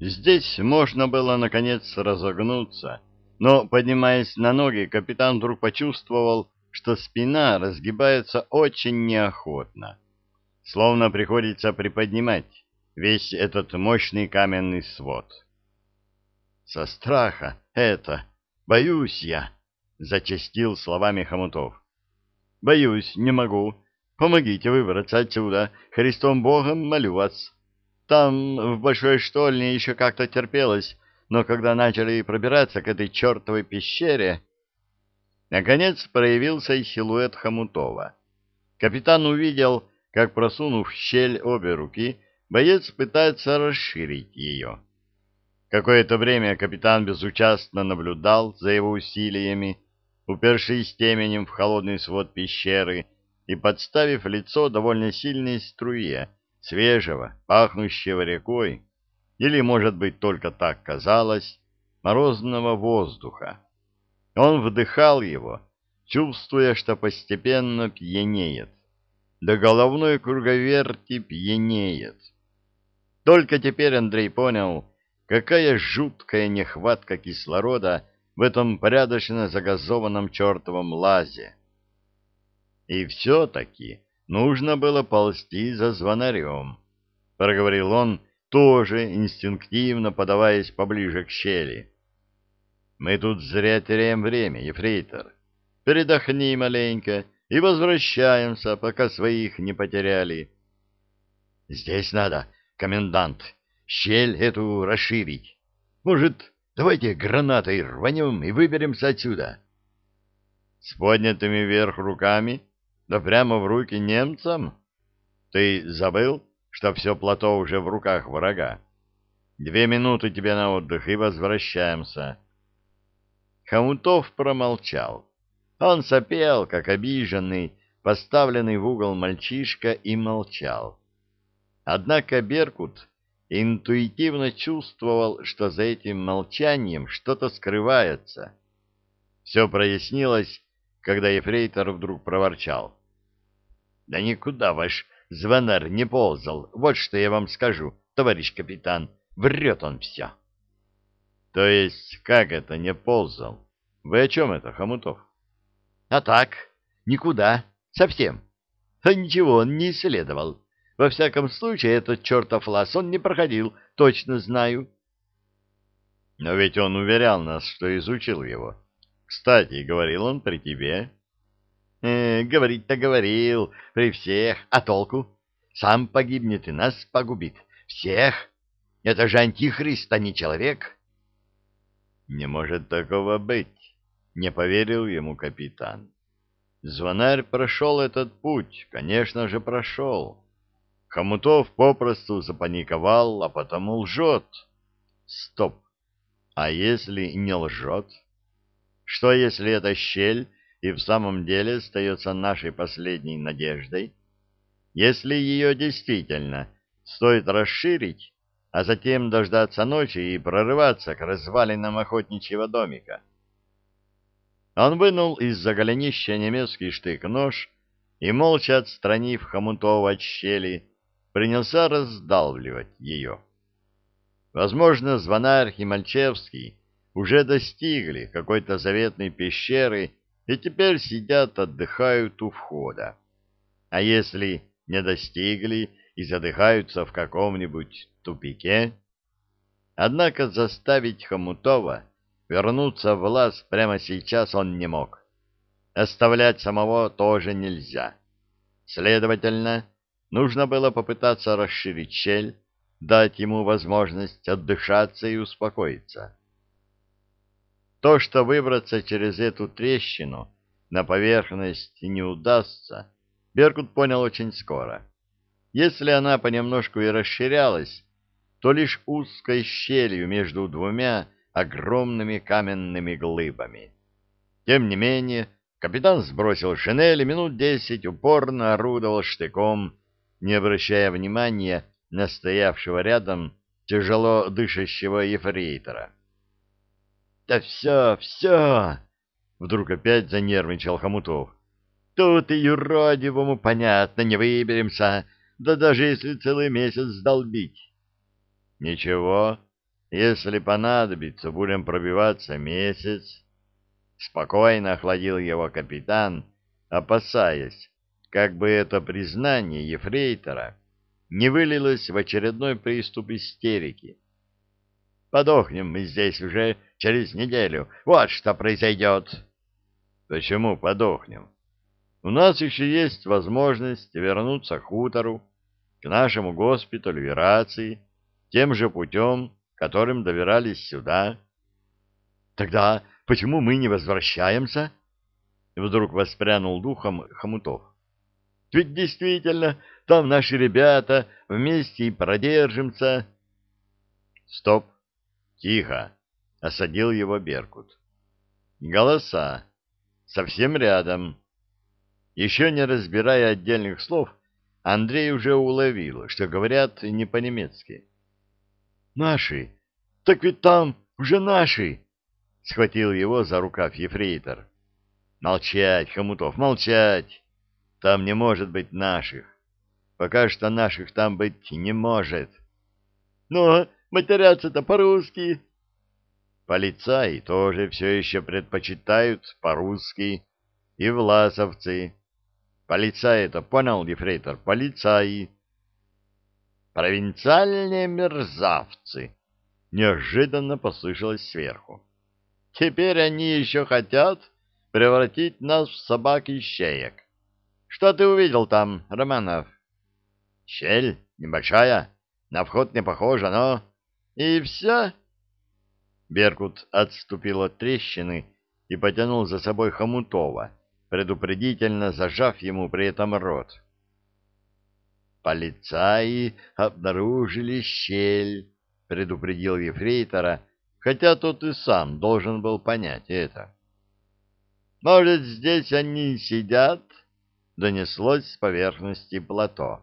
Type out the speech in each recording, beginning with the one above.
Здесь можно было, наконец, разогнуться, но, поднимаясь на ноги, капитан вдруг почувствовал, что спина разгибается очень неохотно, словно приходится приподнимать весь этот мощный каменный свод. «Со страха это! Боюсь я!» — зачастил словами Хомутов. «Боюсь, не могу. Помогите выбраться отсюда. Христом Богом молю вас. Там, в большой штольне, еще как-то терпелось, но когда начали пробираться к этой чертовой пещере...» Наконец проявился и силуэт Хомутова. Капитан увидел, как, просунув в щель обе руки, боец пытается расширить ее. Какое-то время капитан безучастно наблюдал за его усилиями, упершись теменем в холодный свод пещеры и подставив лицо довольно сильной струе свежего, пахнущего рекой, или, может быть, только так казалось, морозного воздуха. Он вдыхал его, чувствуя, что постепенно пьянеет. До головной круговерти пьянеет. Только теперь Андрей понял, какая жуткая нехватка кислорода в этом порядочно загазованном чертовом лазе. И все-таки нужно было ползти за звонарем, — проговорил он, тоже инстинктивно подаваясь поближе к щели. Мы тут зря теряем время, ефрейтор. Передохни маленько и возвращаемся, пока своих не потеряли. Здесь надо, комендант, щель эту расширить. Может, давайте гранатой рванем и выберемся отсюда. С поднятыми вверх руками, да прямо в руки немцам? Ты забыл, что все плато уже в руках врага? Две минуты тебе на отдых и возвращаемся. Хомутов промолчал. Он сопел, как обиженный, поставленный в угол мальчишка, и молчал. Однако Беркут интуитивно чувствовал, что за этим молчанием что-то скрывается. Все прояснилось, когда ефрейтор вдруг проворчал. — Да никуда ваш звонарь не ползал, вот что я вам скажу, товарищ капитан, врет он все. — то есть, как это не ползал? Вы о чем это, Хомутов? А так, никуда, совсем. А ничего он не исследовал. Во всяком случае, этот чертов лаз он не проходил, точно знаю. Но ведь он уверял нас, что изучил его. Кстати, говорил он при тебе. Э, говорить-то говорил, при всех. А толку? Сам погибнет и нас погубит. Всех. Это же антихрист, а не человек. — не может такого быть, не поверил ему капитан. Звонарь прошел этот путь, конечно же, прошел. Хомутов попросту запаниковал, а потому лжет. Стоп! А если не лжет? Что, если эта щель и в самом деле остается нашей последней надеждой? Если ее действительно стоит расширить, а затем дождаться ночи и прорываться к развалинам охотничьего домика. Он вынул из-за голенища немецкий штык-нож и, молча отстранив Хомутова от щели, принялся раздалбливать ее. Возможно, Звонарь и Мальчевский уже достигли какой-то заветной пещеры и теперь сидят, отдыхают у входа. А если не достигли и задыхаются в каком-нибудь тупике. Однако заставить Хомутова вернуться в лаз прямо сейчас он не мог. Оставлять самого тоже нельзя. Следовательно, нужно было попытаться расширить щель, дать ему возможность отдышаться и успокоиться. То, что выбраться через эту трещину на поверхность не удастся, Беркут понял очень скоро. Если она понемножку и расширялась, то лишь узкой щелью между двумя огромными каменными глыбами. Тем не менее, капитан сбросил шинель и минут десять упорно орудовал штыком, не обращая внимания на стоявшего рядом тяжело дышащего ефрейтора. — Да все, все! — вдруг опять занервничал Хомутов. — Тут и юродивому понятно, не выберемся, да даже если целый месяц долбить. Ничего, Если понадобится, будем пробиваться месяц. Спокойно охладил его капитан, опасаясь, как бы это признание ефрейтора не вылилось в очередной приступ истерики. Подохнем мы здесь уже через неделю. Вот что произойдет. Почему подохнем? У нас еще есть возможность вернуться к хутору, к нашему госпиталю и рации, тем же путем, которым добирались сюда. Тогда почему мы не возвращаемся? Вдруг воспрянул духом Хомутов. Ведь действительно, там наши ребята, вместе и продержимся. Стоп, тихо, осадил его Беркут. Голоса. Совсем рядом. Еще не разбирая отдельных слов, Андрей уже уловил, что говорят не по-немецки. «Наши! Так ведь там уже наши!» — схватил его за рукав ефрейтор. «Молчать, Хомутов, молчать! Там не может быть наших. Пока что наших там быть не может». «Но матерятся-то по-русски!» Полицаи тоже все еще предпочитают по-русски, и власовцы. Полицаи-то, понял, ефрейтор, полицаи. Провинциальные мерзавцы, неожиданно послышалось сверху. Теперь они еще хотят превратить нас в собак и щеек. Что ты увидел там, Романов? Щель небольшая, на вход не похожа, но... И все? Беркут отступил от трещины и потянул за собой Хомутова, предупредительно зажав ему при этом рот. «Полицаи обнаружили щель», — предупредил ефрейтора, хотя тот и сам должен был понять это. «Может, здесь они сидят?» — донеслось с поверхности плато.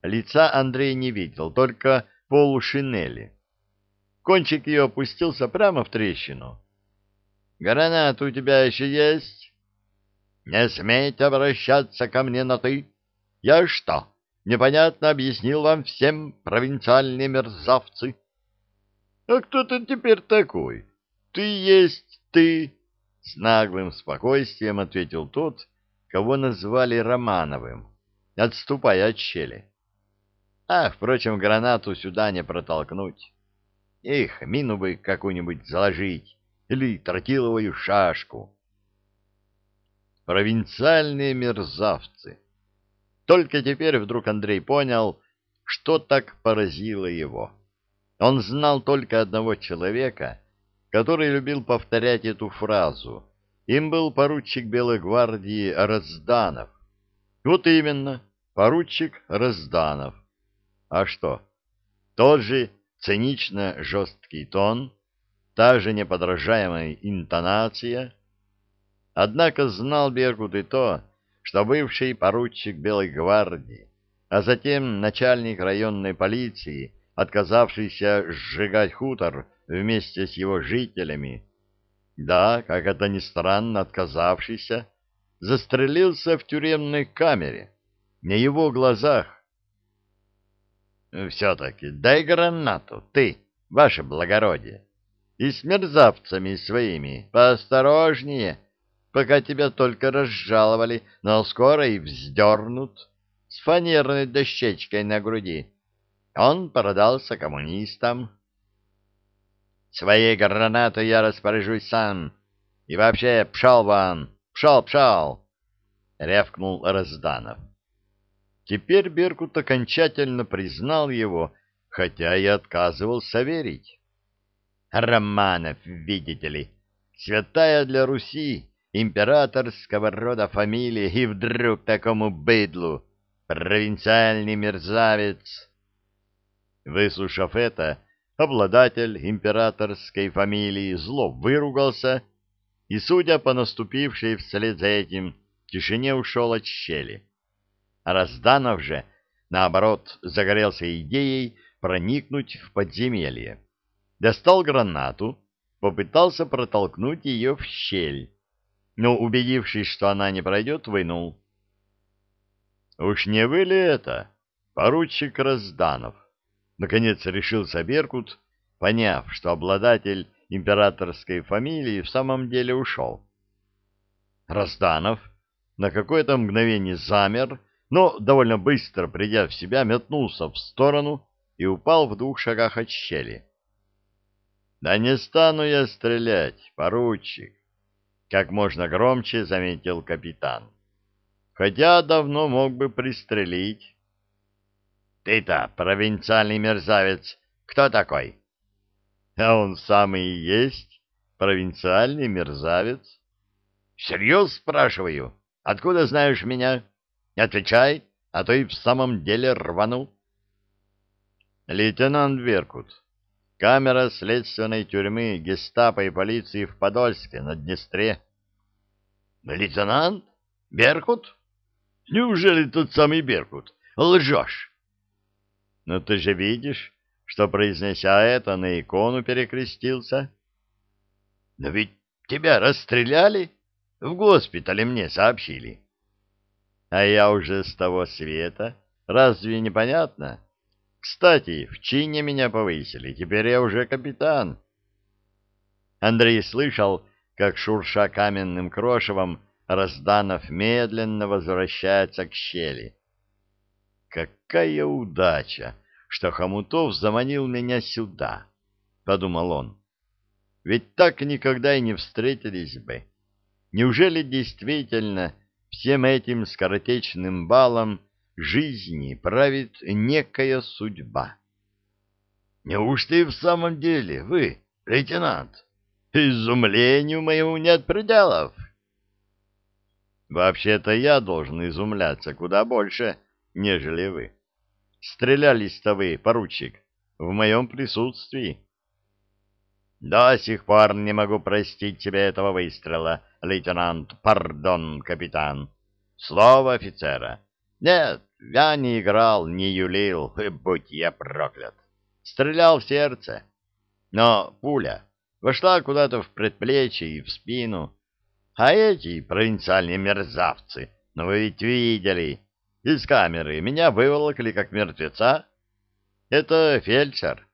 Лица Андрей не видел, только полушинели. Кончик ее опустился прямо в трещину. «Гранат у тебя еще есть?» «Не смейте обращаться ко мне на «ты». Я что, непонятно объяснил вам всем провинциальные мерзавцы?» «А кто ты теперь такой? Ты есть ты!» С наглым спокойствием ответил тот, кого назвали Романовым, отступая от щели. «А, впрочем, гранату сюда не протолкнуть». Эх, мину бы какую-нибудь заложить или тротиловую шашку. Провинциальные мерзавцы. Только теперь вдруг Андрей понял, что так поразило его. Он знал только одного человека, который любил повторять эту фразу. Им был поручик Белой гвардии Разданов. Вот именно, поручик Разданов. А что? Тот же цинично жесткий тон, та же неподражаемая интонация. Однако знал Беркут и то, что бывший поручик Белой гвардии, а затем начальник районной полиции, отказавшийся сжигать хутор вместе с его жителями, да, как это ни странно, отказавшийся, застрелился в тюремной камере, на его глазах, все-таки дай гранату, ты, ваше благородие, и с мерзавцами своими поосторожнее, пока тебя только разжаловали, но скоро и вздернут с фанерной дощечкой на груди. Он продался коммунистам. Своей гранатой я распоряжусь сам. И вообще, пшал вон, пшал, пшал, — рявкнул Разданов. Теперь Беркут окончательно признал его, хотя и отказывался верить. Романов, видите ли, святая для Руси, императорского рода фамилия, и вдруг такому быдлу, провинциальный мерзавец. Выслушав это, обладатель императорской фамилии зло выругался и, судя по наступившей вслед за этим, тишине ушел от щели. Разданов же, наоборот, загорелся идеей проникнуть в подземелье. Достал гранату, попытался протолкнуть ее в щель, но, убедившись, что она не пройдет, вынул. «Уж не вы ли это, поручик Разданов?» Наконец решился Беркут, поняв, что обладатель императорской фамилии в самом деле ушел. Разданов на какое-то мгновение замер, но довольно быстро, придя в себя, метнулся в сторону и упал в двух шагах от щели. — Да не стану я стрелять, поручик, — как можно громче заметил капитан. — Хотя давно мог бы пристрелить. — Ты-то, провинциальный мерзавец, кто такой? — А он самый и есть провинциальный мерзавец. — Всерьез спрашиваю, откуда знаешь меня? Отвечай, а то и в самом деле рвану. — Лейтенант Веркут, камера следственной тюрьмы гестапо и полиции в Подольске на Днестре. — Лейтенант? Беркут? Неужели тот самый Беркут? Лжешь! — Ну ты же видишь, что, произнеся это, на икону перекрестился. — Но ведь тебя расстреляли? В госпитале мне сообщили. — А я уже с того света. Разве непонятно? Кстати, в чине меня повысили, теперь я уже капитан. Андрей слышал, как, шурша каменным крошевом, Разданов медленно возвращается к щели. Какая удача! что Хомутов заманил меня сюда, — подумал он. Ведь так никогда и не встретились бы. Неужели действительно всем этим скоротечным балом жизни правит некая судьба? Неужто и в самом деле вы, лейтенант? Изумлению моему нет пределов. Вообще-то я должен изумляться куда больше, нежели вы. Стрелялись-то вы, поручик, в моем присутствии. До сих пор не могу простить себе этого выстрела, лейтенант, пардон, капитан. Слово офицера. Нет, я не играл, не юлил, будь я проклят. Стрелял в сердце. Но пуля вошла куда-то в предплечье и в спину. А эти провинциальные мерзавцы, ну вы ведь видели, из камеры меня выволокли как мертвеца. Это фельдшер.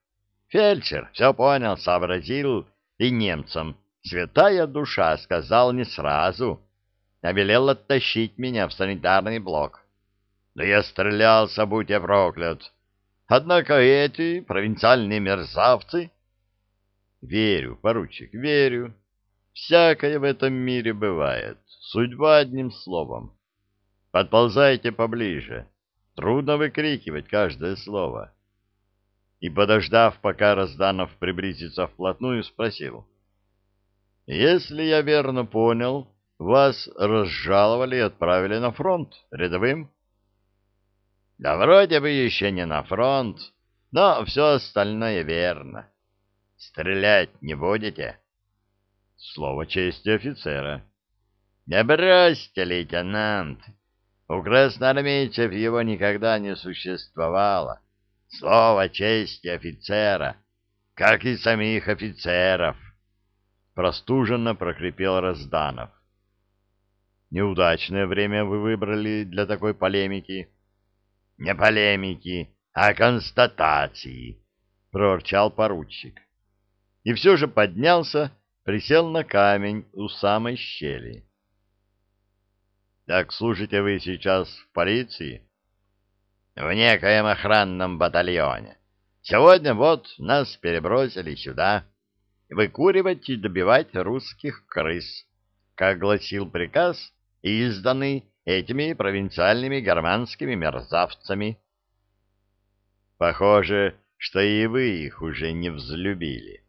Фельдшер все понял, сообразил, и немцам святая душа сказал не сразу, а велел оттащить меня в санитарный блок. Да я стрелялся, будь я проклят. Однако эти провинциальные мерзавцы... Верю, поручик, верю. Всякое в этом мире бывает. Судьба одним словом. Подползайте поближе. Трудно выкрикивать каждое слово. И, подождав, пока Разданов приблизится вплотную, спросил. «Если я верно понял, вас разжаловали и отправили на фронт рядовым?» «Да вроде бы еще не на фронт, но все остальное верно. Стрелять не будете?» «Слово чести офицера». «Не бросьте, лейтенант!» У красноармейцев его никогда не существовало. Слово чести офицера, как и самих офицеров. Простуженно прокрепел Разданов. Неудачное время вы выбрали для такой полемики. Не полемики, а констатации, проворчал поручик. И все же поднялся, присел на камень у самой щели. Так служите вы сейчас в полиции? В некоем охранном батальоне. Сегодня вот нас перебросили сюда. Выкуривать и добивать русских крыс, как гласил приказ, изданный этими провинциальными германскими мерзавцами. Похоже, что и вы их уже не взлюбили.